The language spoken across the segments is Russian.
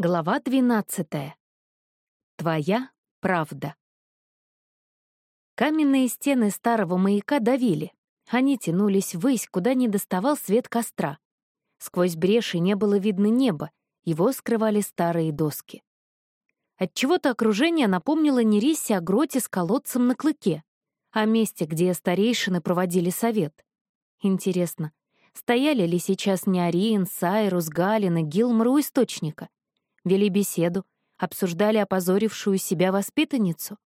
Глава двенадцатая. Твоя правда. Каменные стены старого маяка давили. Они тянулись ввысь, куда не доставал свет костра. Сквозь бреши не было видно неба, его скрывали старые доски. Отчего-то окружение напомнило Нерисе о гроте с колодцем на клыке, о месте, где старейшины проводили совет. Интересно, стояли ли сейчас Неорин, Сайрус, Галин и Гилмор источника? Вели беседу, обсуждали опозорившую себя воспитанницу.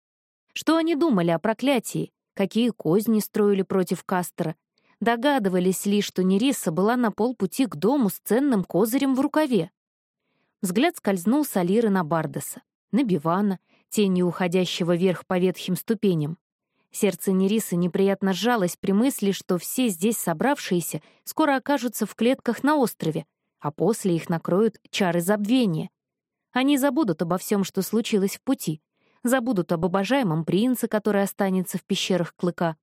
Что они думали о проклятии, какие козни строили против Кастера, догадывались ли, что Нериса была на полпути к дому с ценным козырем в рукаве. Взгляд скользнул с Алиры на Бардаса, на Бивана, тенью уходящего вверх по ветхим ступеням. Сердце Нерисы неприятно сжалось при мысли, что все здесь собравшиеся скоро окажутся в клетках на острове, а после их накроют чары забвения, они забудут обо всем, что случилось в пути, забудут об обожаемом принце, который останется в пещерах Клыка.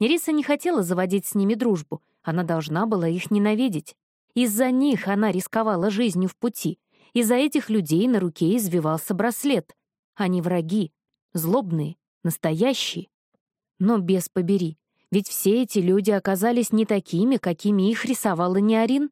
Нериса не хотела заводить с ними дружбу, она должна была их ненавидеть. Из-за них она рисковала жизнью в пути, из-за этих людей на руке извивался браслет. Они враги, злобные, настоящие. Но без побери, ведь все эти люди оказались не такими, какими их рисовала Неорин.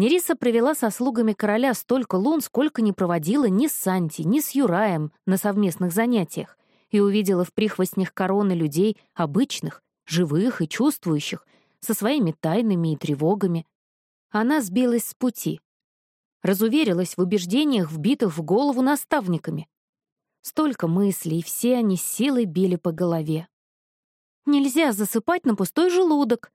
Нериса провела со слугами короля столько лун, сколько не проводила ни с Санти, ни с Юраем на совместных занятиях, и увидела в прихвостнях короны людей обычных, живых и чувствующих, со своими тайнами и тревогами. Она сбилась с пути. Разуверилась в убеждениях, вбитых в голову наставниками. Столько мыслей, все они силой били по голове. «Нельзя засыпать на пустой желудок!»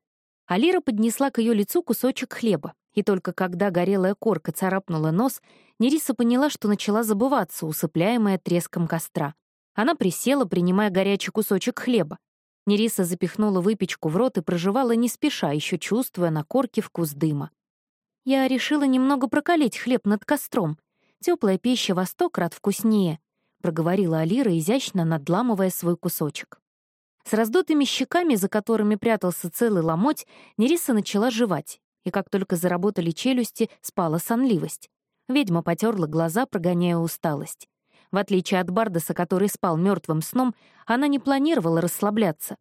Алира поднесла к ее лицу кусочек хлеба. И только когда горелая корка царапнула нос, Нериса поняла, что начала забываться, усыпляемая треском костра. Она присела, принимая горячий кусочек хлеба. Нериса запихнула выпечку в рот и проживала не спеша, еще чувствуя на корке вкус дыма. «Я решила немного прокалить хлеб над костром. Теплая пища во сто крат вкуснее», — проговорила Алира, изящно надламывая свой кусочек. С раздутыми щеками, за которыми прятался целый ломоть, Нериса начала жевать, и как только заработали челюсти, спала сонливость. Ведьма потерла глаза, прогоняя усталость. В отличие от Бардаса, который спал мертвым сном, она не планировала расслабляться.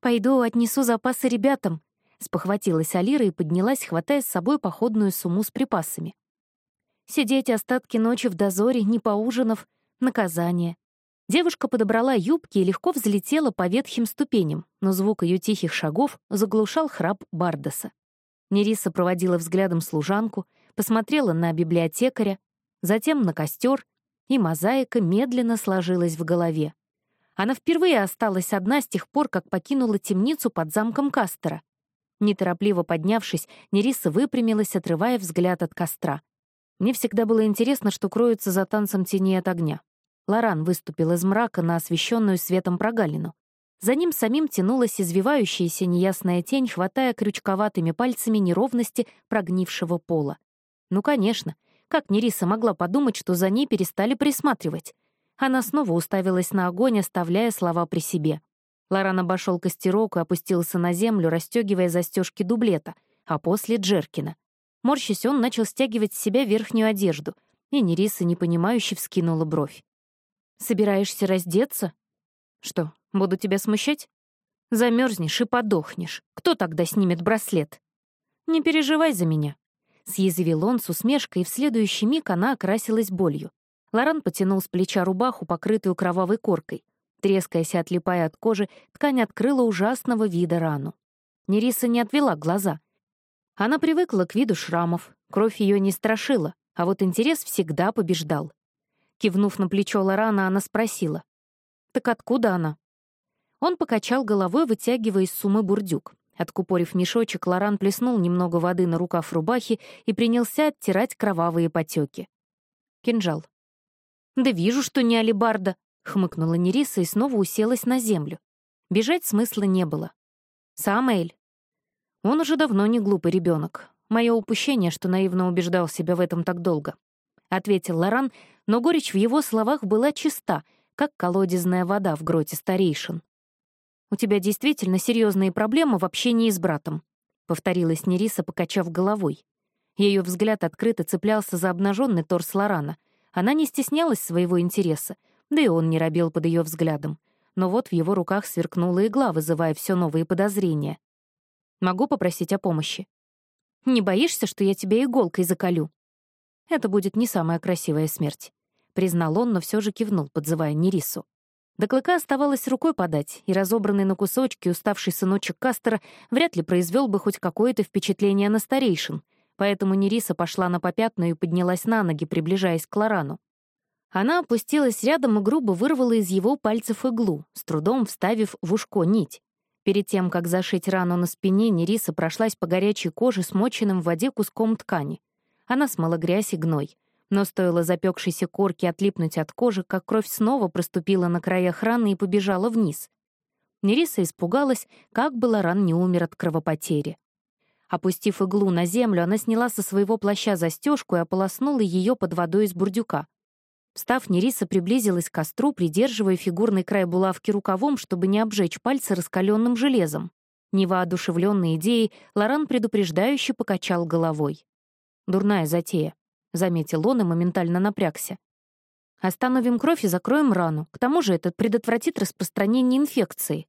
«Пойду отнесу запасы ребятам», — спохватилась Алира и поднялась, хватая с собой походную сумму с припасами. Сидеть остатки ночи в дозоре, не поужинав — наказание. Девушка подобрала юбки и легко взлетела по ветхим ступеням, но звук ее тихих шагов заглушал храп Бардаса. Нериса проводила взглядом служанку, посмотрела на библиотекаря, затем на костер, и мозаика медленно сложилась в голове. Она впервые осталась одна с тех пор, как покинула темницу под замком Кастера. Неторопливо поднявшись, Нериса выпрямилась, отрывая взгляд от костра. Мне всегда было интересно, что кроется за танцем тени от огня. Лоран выступил из мрака на освещенную светом прогалину. За ним самим тянулась извивающаяся неясная тень, хватая крючковатыми пальцами неровности прогнившего пола. Ну, конечно, как Нериса могла подумать, что за ней перестали присматривать? Она снова уставилась на огонь, оставляя слова при себе. Лоран обошел костерок и опустился на землю, расстегивая застежки дублета, а после — Джеркина. Морщись, он начал стягивать с себя верхнюю одежду, и Нериса непонимающе вскинула бровь. «Собираешься раздеться?» «Что, Буду тебя смущать? Замерзнешь и подохнешь. Кто тогда снимет браслет? Не переживай за меня. Съязвил он с усмешкой, и в следующий миг она окрасилась болью. Лоран потянул с плеча рубаху, покрытую кровавой коркой. Трескаясь и отлипая от кожи, ткань открыла ужасного вида рану. Нериса не отвела глаза. Она привыкла к виду шрамов, кровь ее не страшила, а вот интерес всегда побеждал. Кивнув на плечо Лорана, она спросила. «Так откуда она?» Он покачал головой, вытягивая из сумы бурдюк. Откупорив мешочек, Лоран плеснул немного воды на рукав рубахи и принялся оттирать кровавые потеки. Кинжал. «Да вижу, что не алибарда», — хмыкнула Нериса и снова уселась на землю. Бежать смысла не было. «Самоэль». Он уже давно не глупый ребенок. Мое упущение, что наивно убеждал себя в этом так долго. Ответил Лоран, но горечь в его словах была чиста, как колодезная вода в гроте старейшин. «У тебя действительно серьезные проблемы в общении с братом», — повторилась Нериса, покачав головой. Ее взгляд открыто цеплялся за обнаженный торс Лорана. Она не стеснялась своего интереса, да и он не робел под ее взглядом. Но вот в его руках сверкнула игла, вызывая все новые подозрения. «Могу попросить о помощи?» «Не боишься, что я тебя иголкой заколю?» «Это будет не самая красивая смерть», — признал он, но все же кивнул, подзывая Нерису. До клыка оставалось рукой подать, и разобранный на кусочки уставший сыночек Кастера вряд ли произвел бы хоть какое-то впечатление на старейшин, поэтому Нериса пошла на попятную и поднялась на ноги, приближаясь к Лорану. Она опустилась рядом и грубо вырвала из его пальцев иглу, с трудом вставив в ушко нить. Перед тем, как зашить рану на спине, Нериса прошлась по горячей коже, смоченным в воде куском ткани. Она смыла грязь и гной. Но стоило запекшейся корке отлипнуть от кожи, как кровь снова проступила на краях раны и побежала вниз. Нериса испугалась, как бы Лоран не умер от кровопотери. Опустив иглу на землю, она сняла со своего плаща застежку и ополоснула ее под водой из бурдюка. Встав, Нериса приблизилась к костру, придерживая фигурный край булавки рукавом, чтобы не обжечь пальцы раскаленным железом. Невоодушевленной идеей, Лоран предупреждающе покачал головой. «Дурная затея», — заметил он и моментально напрягся. «Остановим кровь и закроем рану. К тому же это предотвратит распространение инфекции».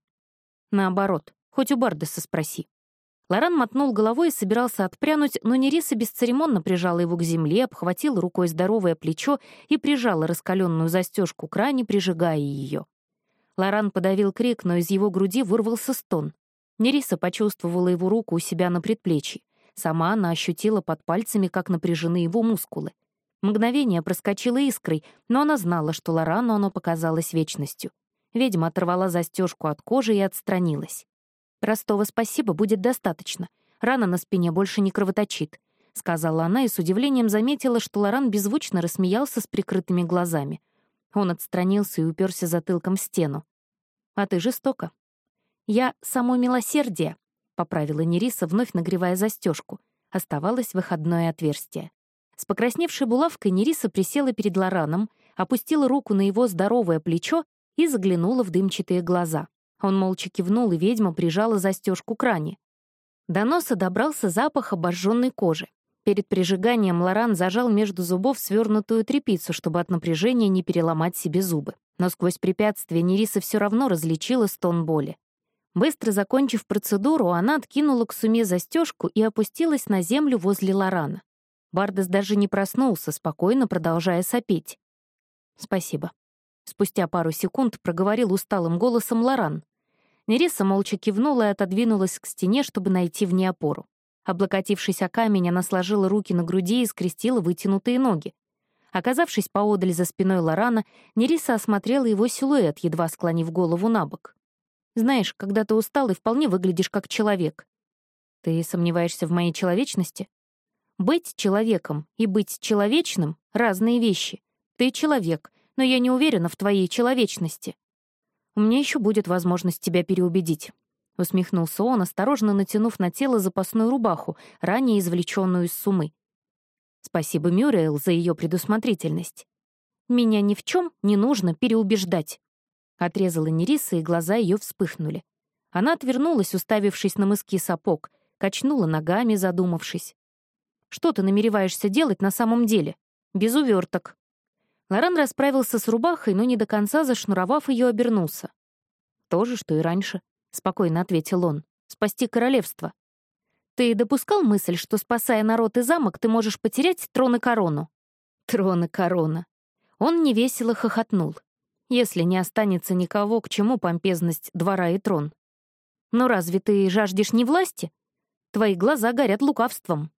«Наоборот, хоть у Бардеса спроси». Лоран мотнул головой и собирался отпрянуть, но Нериса бесцеремонно прижала его к земле, обхватила рукой здоровое плечо и прижала раскаленную застежку к ране, прижигая ее. Лоран подавил крик, но из его груди вырвался стон. Нериса почувствовала его руку у себя на предплечье. Сама она ощутила под пальцами, как напряжены его мускулы. Мгновение проскочило искрой, но она знала, что Лорану оно показалось вечностью. Ведьма оторвала застежку от кожи и отстранилась. «Простого спасибо будет достаточно. Рана на спине больше не кровоточит», — сказала она и с удивлением заметила, что Лоран беззвучно рассмеялся с прикрытыми глазами. Он отстранился и уперся затылком в стену. «А ты жестоко». «Я — само милосердие», — поправила Нериса, вновь нагревая застежку. Оставалось выходное отверстие. С покрасневшей булавкой Нериса присела перед Лораном, опустила руку на его здоровое плечо и заглянула в дымчатые глаза. Он молча кивнул, и ведьма прижала застежку к ране. До носа добрался запах обожженной кожи. Перед прижиганием Лоран зажал между зубов свернутую трепицу, чтобы от напряжения не переломать себе зубы. Но сквозь препятствие Нериса все равно различила стон боли. Быстро закончив процедуру, она откинула к суме застежку и опустилась на землю возле Лорана. Бардес даже не проснулся, спокойно продолжая сопеть. «Спасибо», Спустя пару секунд проговорил усталым голосом Лоран. Нериса молча кивнула и отодвинулась к стене, чтобы найти в ней опору. Облокотившись о камень, она сложила руки на груди и скрестила вытянутые ноги. Оказавшись поодаль за спиной Лорана, Нериса осмотрела его силуэт, едва склонив голову на бок. «Знаешь, когда ты устал и вполне выглядишь как человек. Ты сомневаешься в моей человечности? Быть человеком и быть человечным — разные вещи. Ты человек, но я не уверена в твоей человечности. У меня еще будет возможность тебя переубедить». Усмехнулся он, осторожно натянув на тело запасную рубаху, ранее извлеченную из сумы. Спасибо Мюрриэл за ее предусмотрительность. «Меня ни в чем не нужно переубеждать», — отрезала Нериса, и глаза ее вспыхнули. Она отвернулась, уставившись на мыски сапог, качнула ногами, задумавшись. «Что ты намереваешься делать на самом деле? Без уверток». Лоран расправился с рубахой, но не до конца зашнуровав ее, обернулся. «То же, что и раньше», — спокойно ответил он. «Спасти королевство». «Ты допускал мысль, что, спасая народ и замок, ты можешь потерять трон и корону?» «Трон и корона». Он невесело хохотнул. «Если не останется никого, к чему помпезность двора и трон?» «Но разве ты жаждешь не власти? Твои глаза горят лукавством».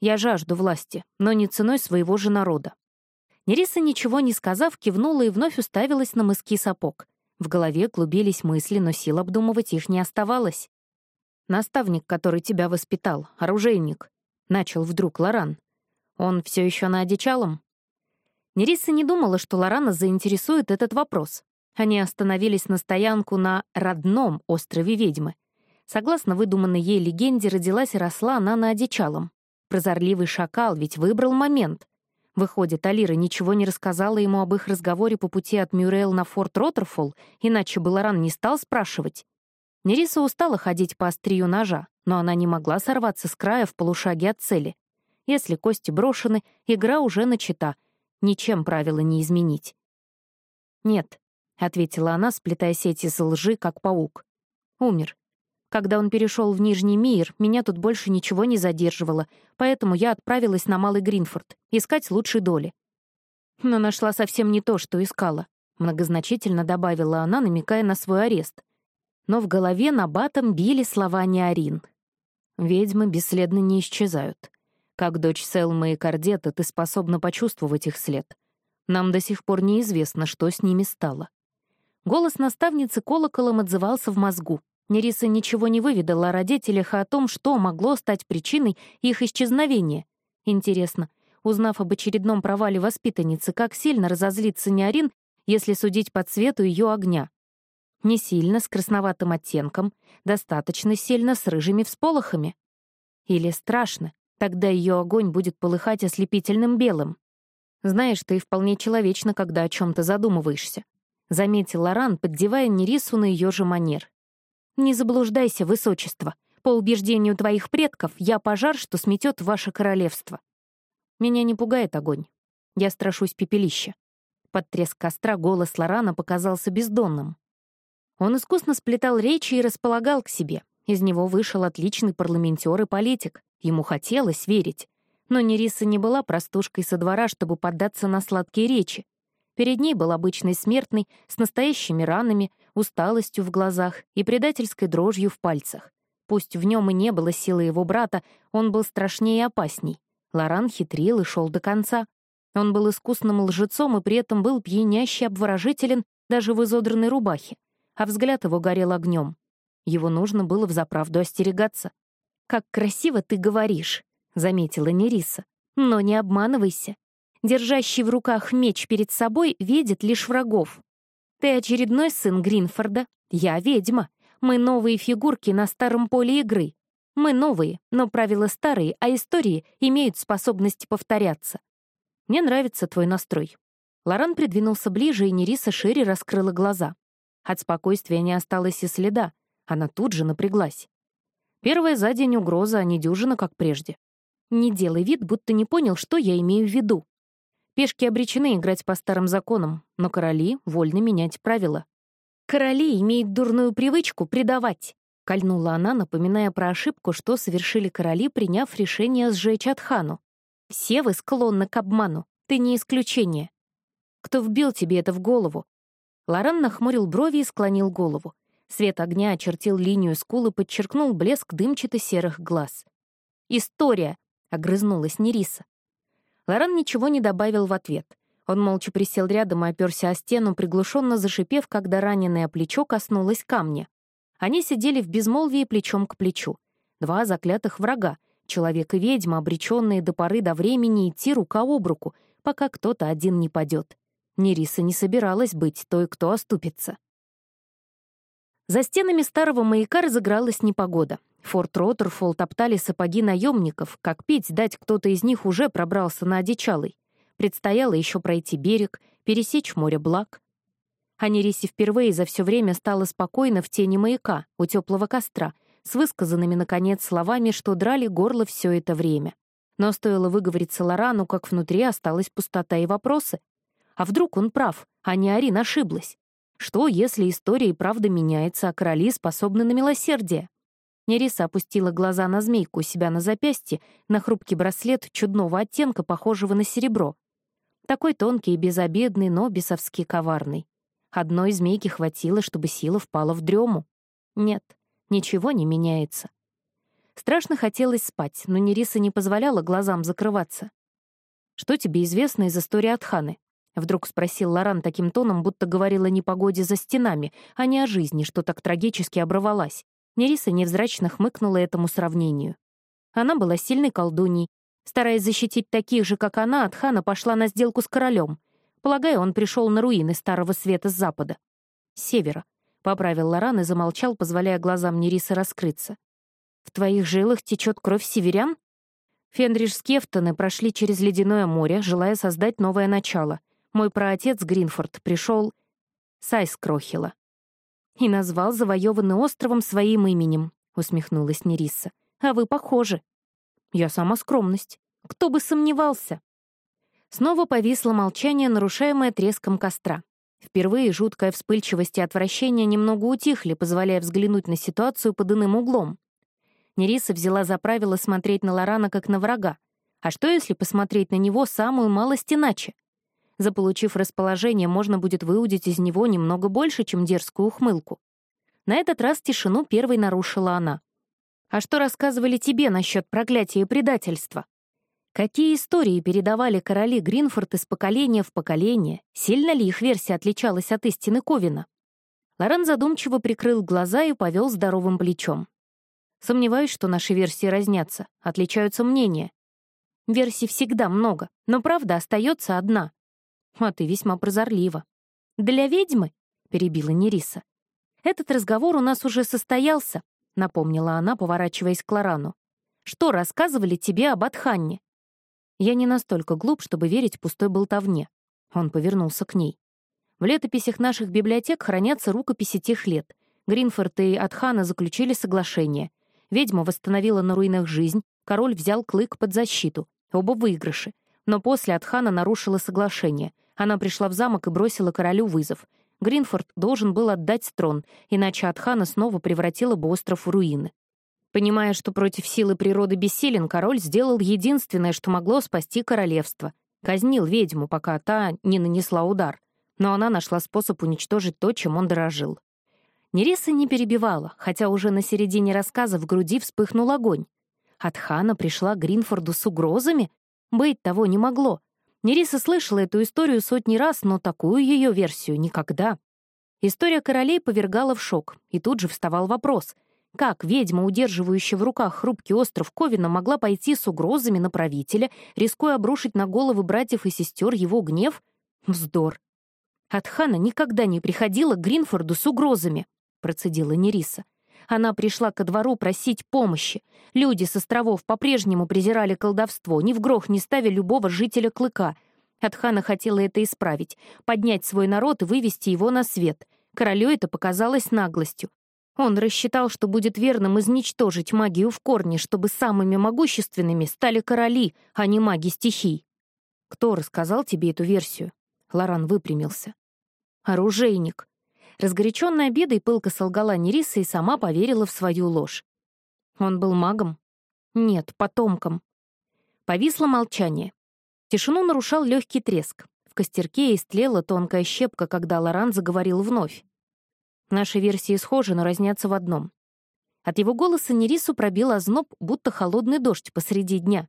«Я жажду власти, но не ценой своего же народа. Нериса, ничего не сказав, кивнула и вновь уставилась на мыски сапог. В голове клубились мысли, но сил обдумывать их не оставалось. «Наставник, который тебя воспитал, оружейник», — начал вдруг Лоран. «Он все еще на одичалом?» Нериса не думала, что Лорана заинтересует этот вопрос. Они остановились на стоянку на родном острове ведьмы. Согласно выдуманной ей легенде, родилась и росла она на одичалом. Прозорливый шакал ведь выбрал момент. Выходит, Алира ничего не рассказала ему об их разговоре по пути от Мюррейл на форт Роттерфолл, иначе Баларан не стал спрашивать. Нериса устала ходить по острию ножа, но она не могла сорваться с края в полушаге от цели. Если кости брошены, игра уже начата. Ничем правила не изменить. «Нет», — ответила она, сплетая сеть из лжи, как паук. «Умер. Когда он перешел в Нижний мир, меня тут больше ничего не задерживало, поэтому я отправилась на Малый Гринфорд искать лучшей доли. Но нашла совсем не то, что искала. Многозначительно добавила она, намекая на свой арест. Но в голове на батом били слова Неорин. «Ведьмы бесследно не исчезают. Как дочь Селмы и Кардета, ты способна почувствовать их след. Нам до сих пор неизвестно, что с ними стало». Голос наставницы колоколом отзывался в мозгу. Нериса ничего не выведала о родителях и о том, что могло стать причиной их исчезновения. Интересно, узнав об очередном провале воспитанницы, как сильно разозлится Неорин, если судить по цвету ее огня? Не сильно, с красноватым оттенком, достаточно сильно, с рыжими всполохами. Или страшно, тогда ее огонь будет полыхать ослепительным белым. Знаешь, ты вполне человечно, когда о чем то задумываешься. Заметил Лоран, поддевая Нерису на ее же манер. «Не заблуждайся, высочество. По убеждению твоих предков, я пожар, что сметет ваше королевство. Меня не пугает огонь. Я страшусь пепелища». Под треск костра голос Лорана показался бездонным. Он искусно сплетал речи и располагал к себе. Из него вышел отличный парламентер и политик. Ему хотелось верить. Но Нериса не была простушкой со двора, чтобы поддаться на сладкие речи. Перед ней был обычный смертный, с настоящими ранами, усталостью в глазах и предательской дрожью в пальцах. Пусть в нем и не было силы его брата, он был страшнее и опасней. Лоран хитрил и шел до конца. Он был искусным лжецом и при этом был пьяняще обворожителен даже в изодранной рубахе, а взгляд его горел огнем. Его нужно было взаправду остерегаться. «Как красиво ты говоришь», — заметила Нериса. «Но не обманывайся. Держащий в руках меч перед собой видит лишь врагов. Ты очередной сын Гринфорда, я ведьма. Мы новые фигурки на старом поле игры. Мы новые, но правила старые, а истории имеют способность повторяться. Мне нравится твой настрой. Лоран придвинулся ближе, и Нериса шире раскрыла глаза. От спокойствия не осталось и следа. Она тут же напряглась. Первая за день угроза, а не дюжина, как прежде. Не делай вид, будто не понял, что я имею в виду. Пешки обречены играть по старым законам, но короли вольны менять правила. «Короли имеют дурную привычку предавать», — кольнула она, напоминая про ошибку, что совершили короли, приняв решение сжечь Атхану. «Все вы склонны к обману, ты не исключение. Кто вбил тебе это в голову?» Лоран нахмурил брови и склонил голову. Свет огня очертил линию скулы, подчеркнул блеск дымчато-серых глаз. «История!» — огрызнулась Нериса. Лоран ничего не добавил в ответ. Он молча присел рядом и оперся о стену, приглушенно зашипев, когда раненое плечо коснулось камня. Они сидели в безмолвии плечом к плечу. Два заклятых врага, человек и ведьма, обреченные до поры до времени идти рука об руку, пока кто-то один не падет. Нериса не собиралась быть той, кто оступится. За стенами старого маяка разыгралась непогода. Форт Роттерфолл топтали сапоги наемников, как пить дать кто-то из них уже пробрался на одичалый. Предстояло еще пройти берег, пересечь море благ. Анирисе впервые за все время стало спокойно в тени маяка, у теплого костра, с высказанными, наконец, словами, что драли горло все это время. Но стоило выговориться Лорану, как внутри осталась пустота и вопросы. А вдруг он прав, а не Арин ошиблась? Что, если история и правда меняется, а короли способны на милосердие? Нериса опустила глаза на змейку у себя на запястье, на хрупкий браслет чудного оттенка, похожего на серебро. Такой тонкий и безобидный, но бесовски коварный. Одной змейки хватило, чтобы сила впала в дрему. Нет, ничего не меняется. Страшно хотелось спать, но Нериса не позволяла глазам закрываться. «Что тебе известно из истории Атханы?» — вдруг спросил Лоран таким тоном, будто говорила не погоде за стенами, а не о жизни, что так трагически оборвалась. Нериса невзрачно хмыкнула этому сравнению. Она была сильной колдуньей. Стараясь защитить таких же, как она, Атхана пошла на сделку с королем. Полагаю, он пришел на руины Старого Света с запада. Севера. Поправил Лоран и замолчал, позволяя глазам Нерисы раскрыться. «В твоих жилах течет кровь северян?» Фенриш с Кефтоны прошли через ледяное море, желая создать новое начало. Мой праотец Гринфорд пришел... Сайс Крохила. «И назвал завоеванный островом своим именем», — усмехнулась Нериса. «А вы похожи». «Я сама скромность», — Кто бы сомневался? Снова повисло молчание, нарушаемое треском костра. Впервые жуткая вспыльчивость и отвращение немного утихли, позволяя взглянуть на ситуацию под иным углом. Нериса взяла за правило смотреть на Лорана как на врага. А что, если посмотреть на него самую малость иначе? Заполучив расположение, можно будет выудить из него немного больше, чем дерзкую ухмылку. На этот раз тишину первой нарушила она. «А что рассказывали тебе насчет проклятия и предательства?» Какие истории передавали короли Гринфорд из поколения в поколение? Сильно ли их версия отличалась от истины Ковина? Лорен задумчиво прикрыл глаза и повел здоровым плечом. Сомневаюсь, что наши версии разнятся, отличаются мнения. Версий всегда много, но правда остается одна. А ты весьма прозорлива. Для ведьмы? — перебила Нериса. «Этот разговор у нас уже состоялся», — напомнила она, поворачиваясь к Лорану. «Что рассказывали тебе об Атханне?» Я не настолько глуп, чтобы верить пустой болтовне. Он повернулся к ней. В летописях наших библиотек хранятся рукописи тех лет. Гринфорд и Атхана заключили соглашение. Ведьма восстановила на руинах жизнь, король взял клык под защиту. Оба выигрыши. Но после Атхана нарушила соглашение. Она пришла в замок и бросила королю вызов. Гринфорд должен был отдать трон, иначе Атхана снова превратила бы остров в руины. Понимая, что против силы природы бессилен, король сделал единственное, что могло спасти королевство. Казнил ведьму, пока та не нанесла удар. Но она нашла способ уничтожить то, чем он дорожил. Нериса не перебивала, хотя уже на середине рассказа в груди вспыхнул огонь. От хана пришла Гринфорду с угрозами? Быть того не могло. Нериса слышала эту историю сотни раз, но такую ее версию никогда. История королей повергала в шок, и тут же вставал вопрос — как ведьма, удерживающая в руках хрупкий остров Ковина, могла пойти с угрозами на правителя, рискуя обрушить на головы братьев и сестер его гнев? Вздор. От хана никогда не приходила к Гринфорду с угрозами, процедила Нериса. Она пришла ко двору просить помощи. Люди с островов по-прежнему презирали колдовство, ни в грох не ставя любого жителя клыка. Атхана хотела это исправить, поднять свой народ и вывести его на свет. Королю это показалось наглостью. Он рассчитал, что будет верным изничтожить магию в корне, чтобы самыми могущественными стали короли, а не маги стихий. «Кто рассказал тебе эту версию?» Лоран выпрямился. «Оружейник». Разгоряченная бедой пылко солгала Нериса и сама поверила в свою ложь. Он был магом? Нет, потомком. Повисло молчание. Тишину нарушал легкий треск. В костерке истлела тонкая щепка, когда Лоран заговорил вновь. Наши версии схожи, но разнятся в одном. От его голоса Нерису пробил озноб, будто холодный дождь посреди дня.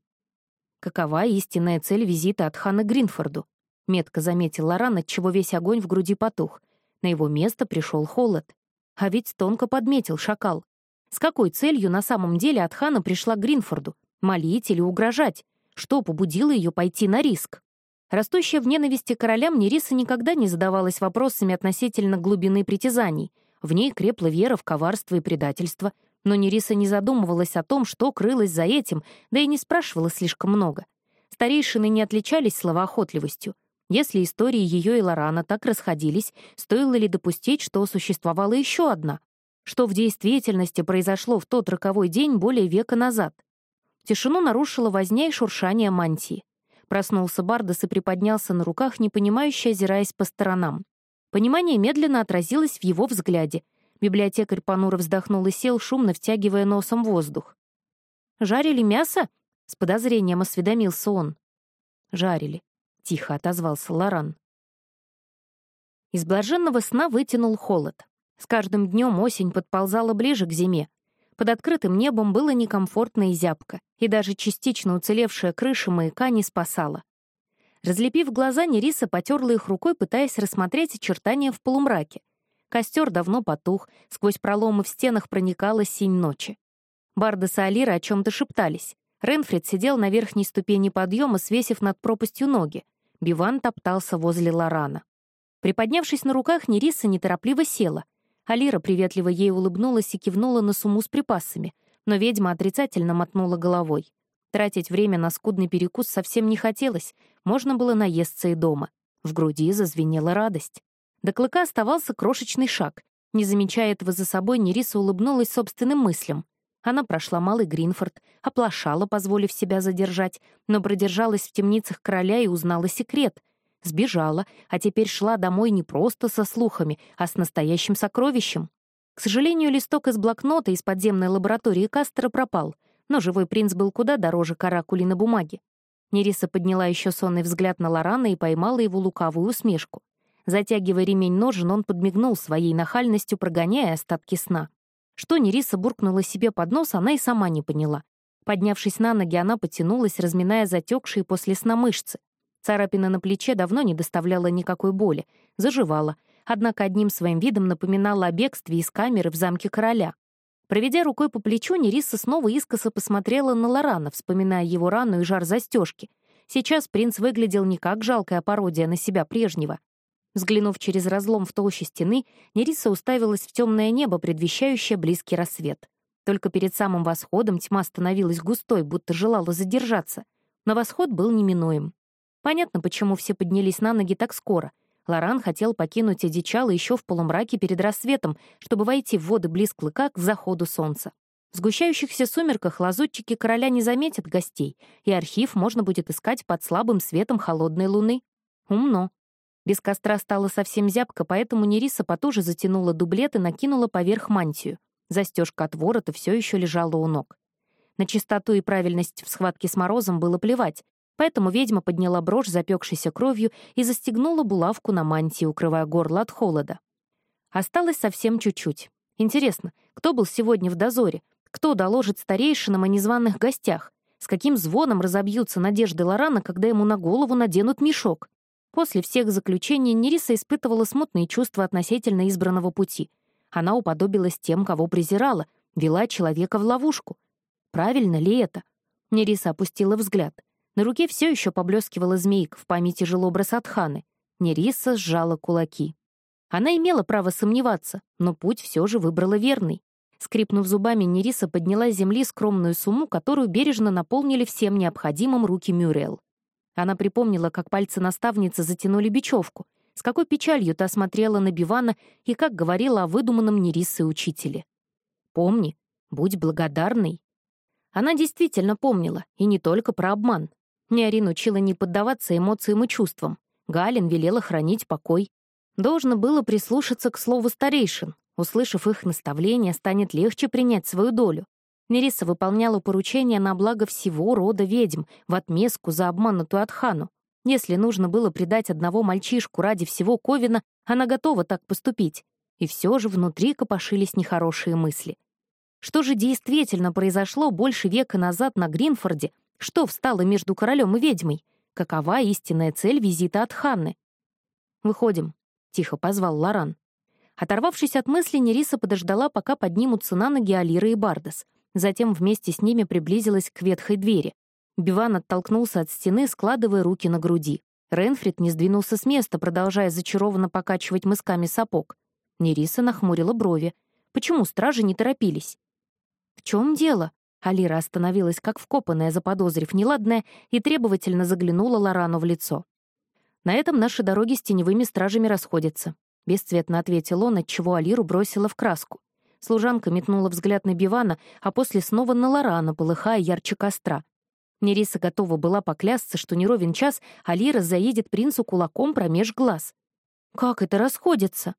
Какова истинная цель визита от Хана Гринфорду? Метко заметил Лоран, отчего весь огонь в груди потух. На его место пришел холод. А ведь тонко подметил шакал. С какой целью на самом деле от Хана пришла к Гринфорду? Молить или угрожать? Что побудило ее пойти на риск? Растущая в ненависти королям, Нериса никогда не задавалась вопросами относительно глубины притязаний. В ней крепла вера в коварство и предательство. Но Нериса не задумывалась о том, что крылось за этим, да и не спрашивала слишком много. Старейшины не отличались словоохотливостью. Если истории ее и Лорана так расходились, стоило ли допустить, что существовала еще одна? Что в действительности произошло в тот роковой день более века назад? Тишину нарушила возня и шуршание мантии. Проснулся Бардас и приподнялся на руках, непонимающе озираясь по сторонам. Понимание медленно отразилось в его взгляде. Библиотекарь понуро вздохнул и сел, шумно втягивая носом воздух. «Жарили мясо?» — с подозрением осведомился он. «Жарили», — тихо отозвался Лоран. Из блаженного сна вытянул холод. С каждым днем осень подползала ближе к зиме. Под открытым небом было некомфортно и зябко, и даже частично уцелевшая крыша маяка не спасала. Разлепив глаза, Нериса потерла их рукой, пытаясь рассмотреть очертания в полумраке. Костер давно потух, сквозь проломы в стенах проникала синь ночи. Бардес и Алира о чем-то шептались. Ренфрид сидел на верхней ступени подъема, свесив над пропастью ноги. Биван топтался возле Лорана. Приподнявшись на руках, Нериса неторопливо села — Алира приветливо ей улыбнулась и кивнула на сумму с припасами, но ведьма отрицательно мотнула головой. Тратить время на скудный перекус совсем не хотелось, можно было наесться и дома. В груди зазвенела радость. До клыка оставался крошечный шаг. Не замечая этого за собой, Нериса улыбнулась собственным мыслям. Она прошла Малый Гринфорд, оплошала, позволив себя задержать, но продержалась в темницах короля и узнала секрет. Сбежала, а теперь шла домой не просто со слухами, а с настоящим сокровищем. К сожалению, листок из блокнота из подземной лаборатории Кастера пропал, но живой принц был куда дороже каракули на бумаге. Нериса подняла еще сонный взгляд на Лорана и поймала его лукавую усмешку. Затягивая ремень ножен, он подмигнул своей нахальностью, прогоняя остатки сна. Что Нериса буркнула себе под нос, она и сама не поняла. Поднявшись на ноги, она потянулась, разминая затекшие после сна мышцы. Царапина на плече давно не доставляла никакой боли, заживала, однако одним своим видом напоминала о бегстве из камеры в замке короля. Проведя рукой по плечу, Нериса снова искоса посмотрела на Лорана, вспоминая его рану и жар застежки. Сейчас принц выглядел не как жалкая пародия на себя прежнего. Взглянув через разлом в толще стены, Нериса уставилась в темное небо, предвещающее близкий рассвет. Только перед самым восходом тьма становилась густой, будто желала задержаться. Но восход был неминуем. Понятно, почему все поднялись на ноги так скоро. Лоран хотел покинуть одичало еще в полумраке перед рассветом, чтобы войти в воды близ клыка к заходу солнца. В сгущающихся сумерках лазутчики короля не заметят гостей, и архив можно будет искать под слабым светом холодной луны. Умно. Без костра стало совсем зябко, поэтому Нериса потуже затянула дублет и накинула поверх мантию. Застежка от ворота все еще лежала у ног. На чистоту и правильность в схватке с морозом было плевать, поэтому ведьма подняла брошь, запекшейся кровью, и застегнула булавку на мантии, укрывая горло от холода. Осталось совсем чуть-чуть. Интересно, кто был сегодня в дозоре? Кто доложит старейшинам о незваных гостях? С каким звоном разобьются надежды Лорана, когда ему на голову наденут мешок? После всех заключений Нериса испытывала смутные чувства относительно избранного пути. Она уподобилась тем, кого презирала, вела человека в ловушку. Правильно ли это? Нериса опустила взгляд. На руке все еще поблескивала змейка в памяти жилобраз Атханы. Нериса сжала кулаки. Она имела право сомневаться, но путь все же выбрала верный. Скрипнув зубами, Нериса подняла с земли скромную сумму, которую бережно наполнили всем необходимым руки Мюрриэл. Она припомнила, как пальцы наставницы затянули бечевку, с какой печалью та смотрела на Бивана и как говорила о выдуманном Нерисы учителе. «Помни, будь благодарной». Она действительно помнила, и не только про обман. Неарин учила не поддаваться эмоциям и чувствам. Галин велела хранить покой. Должно было прислушаться к слову старейшин. Услышав их наставления, станет легче принять свою долю. Нериса выполняла поручения на благо всего рода ведьм в отместку за обманутую Атхану. Если нужно было предать одного мальчишку ради всего Ковина, она готова так поступить. И все же внутри копошились нехорошие мысли. Что же действительно произошло больше века назад на Гринфорде? Что встало между королем и ведьмой? Какова истинная цель визита от Ханны? «Выходим», — тихо позвал Лоран. Оторвавшись от мысли, Нериса подождала, пока поднимутся на ноги Алира и Бардас — Затем вместе с ними приблизилась к ветхой двери. Биван оттолкнулся от стены, складывая руки на груди. Ренфрид не сдвинулся с места, продолжая зачарованно покачивать мысками сапог. Нериса нахмурила брови. Почему стражи не торопились? «В чем дело?» Алира остановилась как вкопанная, заподозрив неладное, и требовательно заглянула Лорану в лицо. «На этом наши дороги с теневыми стражами расходятся», — бесцветно ответил он, отчего Алиру бросила в краску. Служанка метнула взгляд на Бивана, а после снова на Лорана, полыхая ярче костра. Нериса готова была поклясться, что не ровен час Алира заедет принцу кулаком промеж глаз. «Как это расходится?»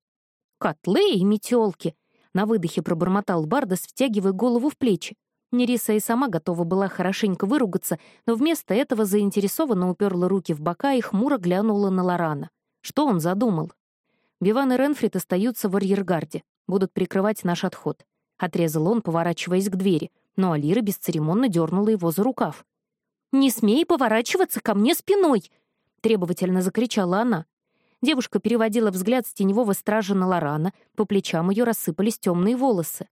«Котлы и метелки!» — на выдохе пробормотал Бардас, втягивая голову в плечи. Нериса и сама готова была хорошенько выругаться, но вместо этого заинтересованно уперла руки в бока и хмуро глянула на Лорана. Что он задумал? Биван и Ренфрид остаются в арьергарде будут прикрывать наш отход», — отрезал он, поворачиваясь к двери, но Алира бесцеремонно дернула его за рукав. «Не смей поворачиваться ко мне спиной!» — требовательно закричала она. Девушка переводила взгляд с теневого стража на Лорана, по плечам ее рассыпались темные волосы.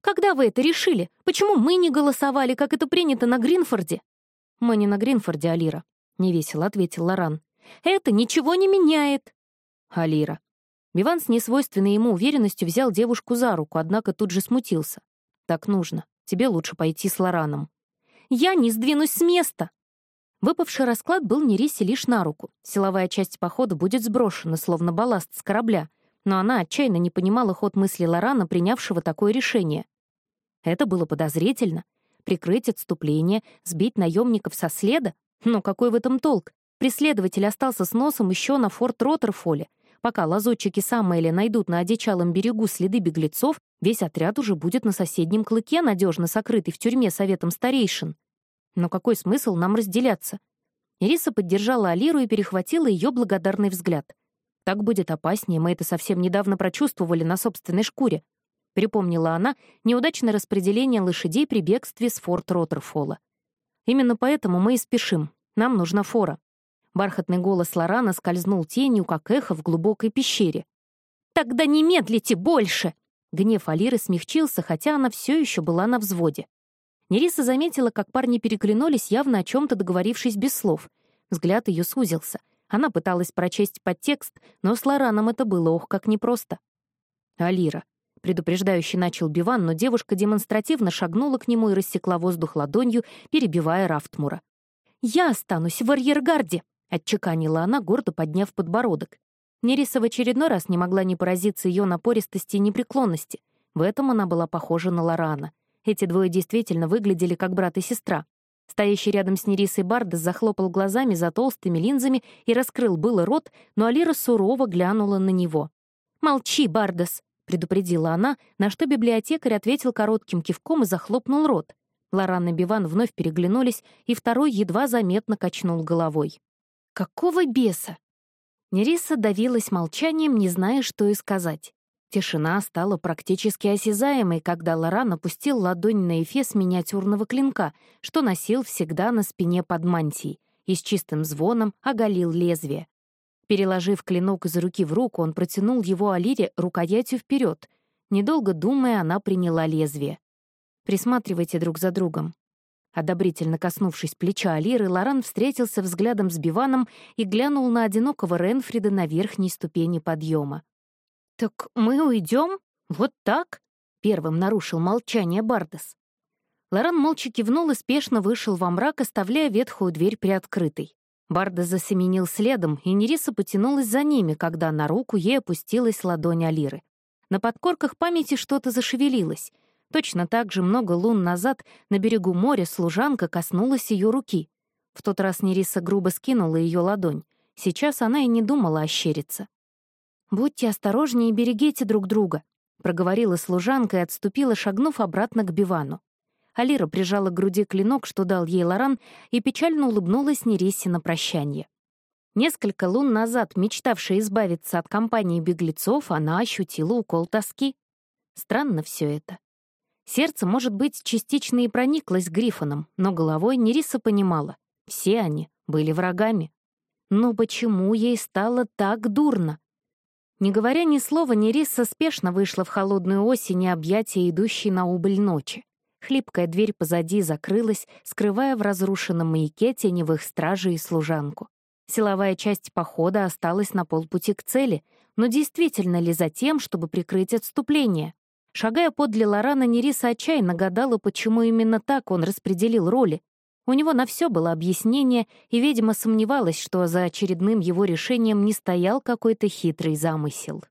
«Когда вы это решили? Почему мы не голосовали, как это принято на Гринфорде?» «Мы не на Гринфорде, Алира», — невесело ответил Лоран. «Это ничего не меняет». «Алира, Биван с несвойственной ему уверенностью взял девушку за руку, однако тут же смутился. «Так нужно. Тебе лучше пойти с Лораном». «Я не сдвинусь с места!» Выпавший расклад был Нерисе лишь на руку. Силовая часть похода будет сброшена, словно балласт с корабля, но она отчаянно не понимала ход мысли Лорана, принявшего такое решение. Это было подозрительно. Прикрыть отступление, сбить наемников со следа? Но какой в этом толк? Преследователь остался с носом еще на форт Роттерфоле. Пока лазутчики Саммэля найдут на одичалом берегу следы беглецов, весь отряд уже будет на соседнем клыке, надежно сокрытый в тюрьме советом старейшин. Но какой смысл нам разделяться? Ириса поддержала Алиру и перехватила ее благодарный взгляд. Так будет опаснее, мы это совсем недавно прочувствовали на собственной шкуре. Припомнила она неудачное распределение лошадей при бегстве с форт Роттерфола. Именно поэтому мы и спешим. Нам нужна фора. Бархатный голос Лорана скользнул тенью, как эхо в глубокой пещере. «Тогда не медлите больше!» Гнев Алиры смягчился, хотя она все еще была на взводе. Нериса заметила, как парни переглянулись, явно о чем-то договорившись без слов. Взгляд ее сузился. Она пыталась прочесть подтекст, но с Лораном это было ох, как непросто. «Алира», — предупреждающий начал Биван, но девушка демонстративно шагнула к нему и рассекла воздух ладонью, перебивая Рафтмура. «Я останусь в арьергарде», — отчеканила она, гордо подняв подбородок. Нериса в очередной раз не могла не поразиться ее напористости и непреклонности. В этом она была похожа на Лорана. Эти двое действительно выглядели как брат и сестра. Стоящий рядом с Нерисой Бардес захлопал глазами за толстыми линзами и раскрыл было рот, но Алира сурово глянула на него. «Молчи, Бардес!» — предупредила она, на что библиотекарь ответил коротким кивком и захлопнул рот. Лоран и Биван вновь переглянулись, и второй едва заметно качнул головой. «Какого беса?» Нериса давилась молчанием, не зная, что и сказать. Тишина стала практически осязаемой, когда Лоран опустил ладонь на эфес миниатюрного клинка, что носил всегда на спине под мантией, и с чистым звоном оголил лезвие. Переложив клинок из руки в руку, он протянул его Алире рукоятью вперед. Недолго думая, она приняла лезвие. «Присматривайте друг за другом». Одобрительно коснувшись плеча Алиры, Лоран встретился взглядом с Биваном и глянул на одинокого Ренфрида на верхней ступени подъема. «Так мы уйдем? Вот так?» — первым нарушил молчание Бардес. Лоран молча кивнул и спешно вышел во мрак, оставляя ветхую дверь приоткрытой. Бардес засеменил следом, и Нериса потянулась за ними, когда на руку ей опустилась ладонь Алиры. На подкорках памяти что-то зашевелилось. Точно так же много лун назад на берегу моря служанка коснулась ее руки. В тот раз Нериса грубо скинула ее ладонь. Сейчас она и не думала ощериться. «Будьте осторожнее и берегите друг друга», — проговорила служанка и отступила, шагнув обратно к Бивану. Алира прижала к груди клинок, что дал ей Лоран, и печально улыбнулась Нерисе на прощание. Несколько лун назад, мечтавшая избавиться от компании беглецов, она ощутила укол тоски. Странно все это. Сердце, может быть, частично и прониклось Грифоном, но головой Нериса понимала — все они были врагами. Но почему ей стало так дурно? Не говоря ни слова, Нериса спешно вышла в холодную осень и объятия, идущей на убыль ночи. Хлипкая дверь позади закрылась, скрывая в разрушенном маяке теневых стражей и служанку. Силовая часть похода осталась на полпути к цели, но действительно ли за тем, чтобы прикрыть отступление? Шагая подле Лорана, Нериса отчаянно гадала, почему именно так он распределил роли. У него на все было объяснение, и, видимо, сомневалась, что за очередным его решением не стоял какой-то хитрый замысел.